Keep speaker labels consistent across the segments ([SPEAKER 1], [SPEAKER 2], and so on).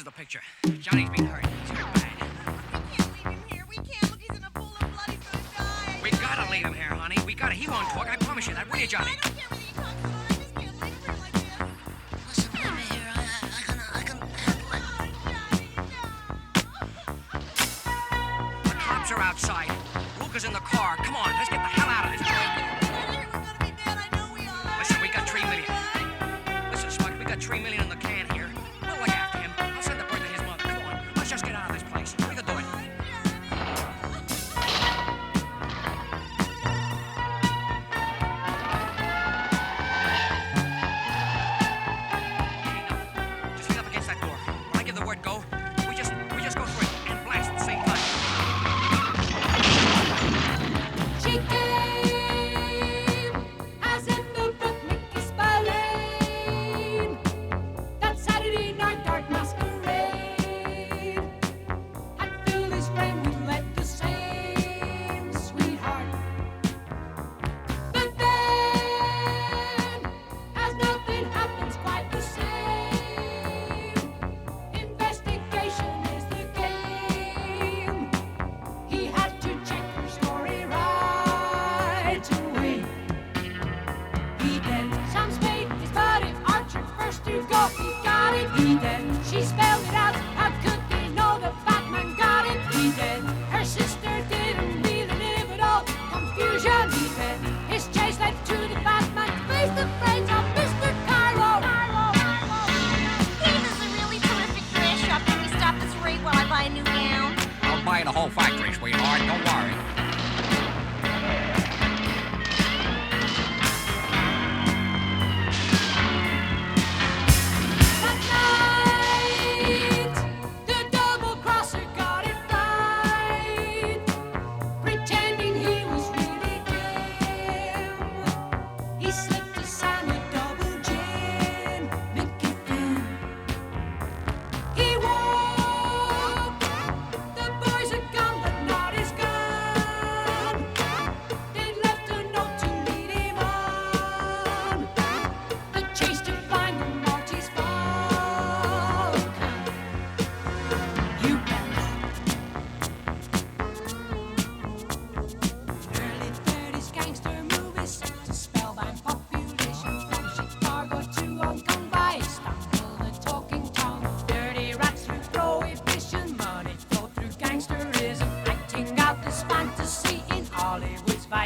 [SPEAKER 1] is the picture. Johnny's being hurt. He's hurt bad.
[SPEAKER 2] We can't leave him here. We can't. Look, he's in a pool of blood. He's gonna die.
[SPEAKER 1] We gotta leave him here, honey. We gotta. He won't talk. I promise you that. Will you, Johnny?
[SPEAKER 2] I don't care
[SPEAKER 3] Listen, me here. I, I
[SPEAKER 2] oh,
[SPEAKER 1] the cops are outside. Luke is in the car. Come on, let's get.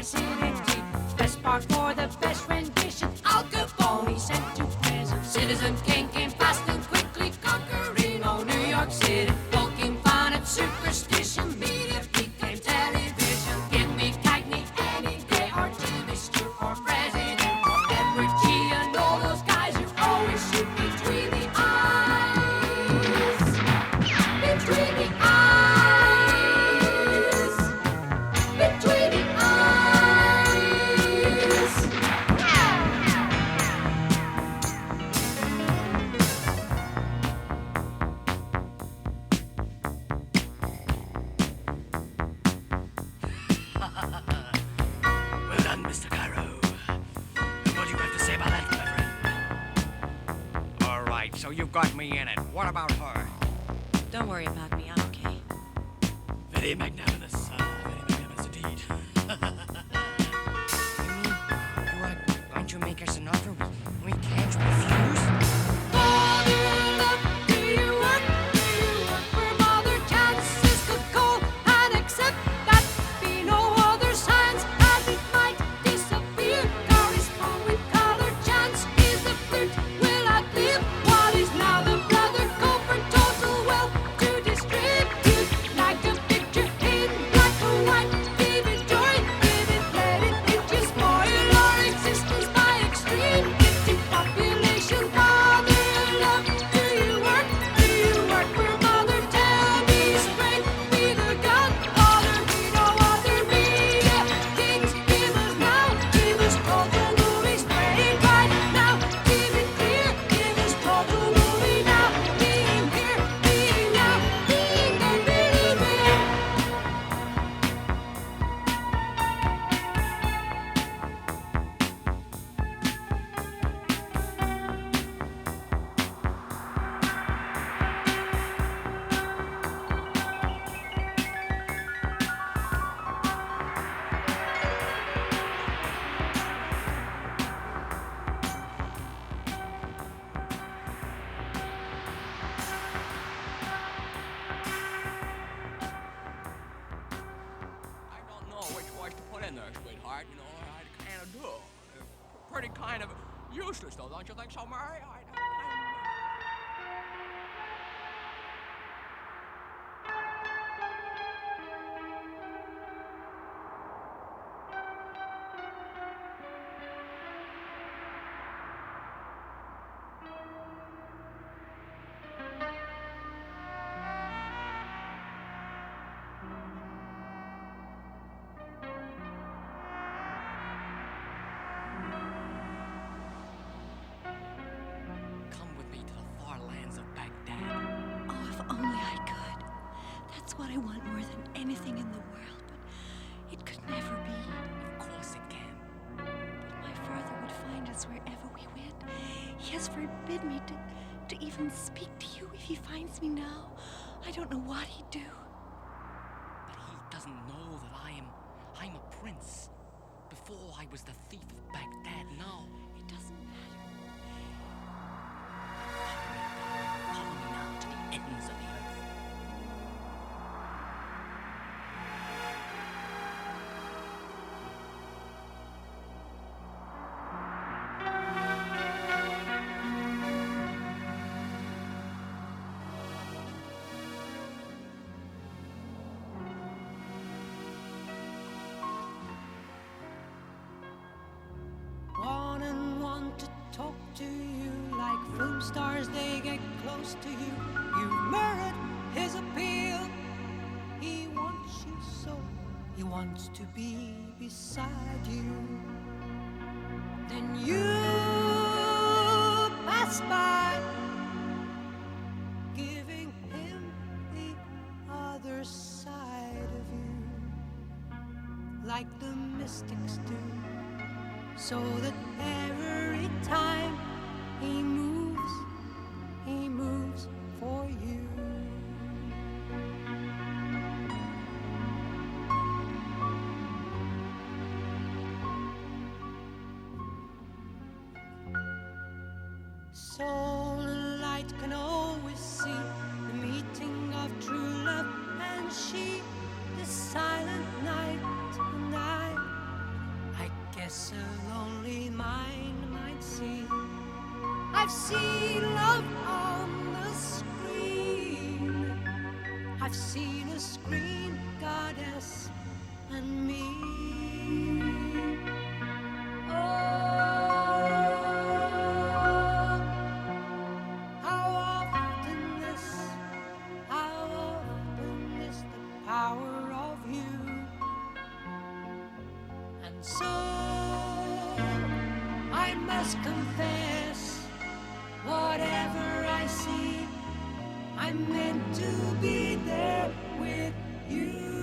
[SPEAKER 1] Brasil. You've got me in it. What about her?
[SPEAKER 4] Don't worry about me. I'm okay.
[SPEAKER 1] Very magnanimous, uh, very magnanimous indeed. you mean, you,
[SPEAKER 5] uh, aren't you
[SPEAKER 6] makers enough? Useless, though, don't you think so, Murray?
[SPEAKER 7] That's what I want more than anything in the world, but it could never be.
[SPEAKER 6] Of course it can.
[SPEAKER 7] But my father would find us wherever we went. He has forbid me to, to even speak to you if he finds me now. I don't know what he'd do.
[SPEAKER 6] But he doesn't know that I am. I'm a prince. Before I was the thief of Baghdad, now.
[SPEAKER 7] It doesn't
[SPEAKER 1] talk to you like film stars, they get close to you. You've mirrored his appeal. He wants you so, he wants to be beside you. Then you pass by, giving him the other side of you, like the mystics do so that every time he moves, he moves for you. I've seen meant to be there with you.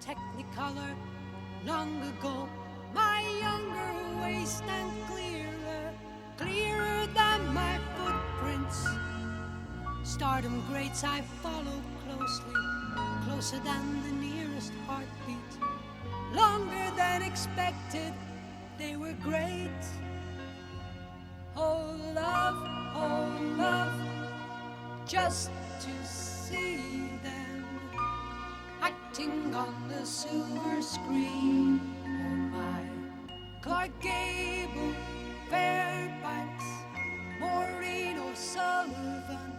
[SPEAKER 1] Technicolor. Long ago, my younger waist and clearer, clearer than my footprints. Stardom greats I followed closely, closer than the nearest heartbeat. Longer than expected, they were great. Oh, love, oh, love, just to see them on the silver screen. Oh, my Clark Gable, Fairbanks, Maureen O'Sullivan.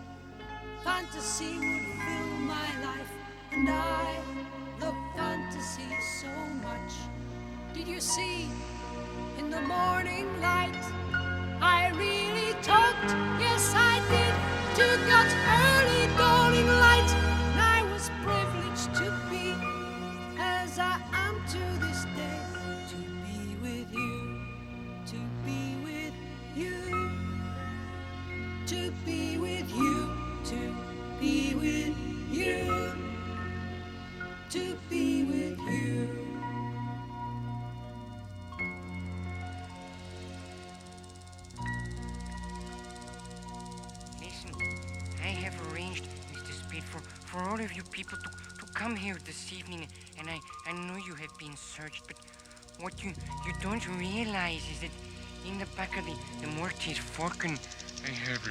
[SPEAKER 1] Fantasy would fill my life, and I love fantasy so much. Did you see in the morning light? I really talked, yes I did, to God's early dawning to be with you, to be with you, to be with you.
[SPEAKER 5] Listen, I have arranged, Mr. Spade, for, for all of you people to, to come here this evening, and I, I know you have been searched, but what you, you don't realize is that in the back of the, the Maltese Falcon, I have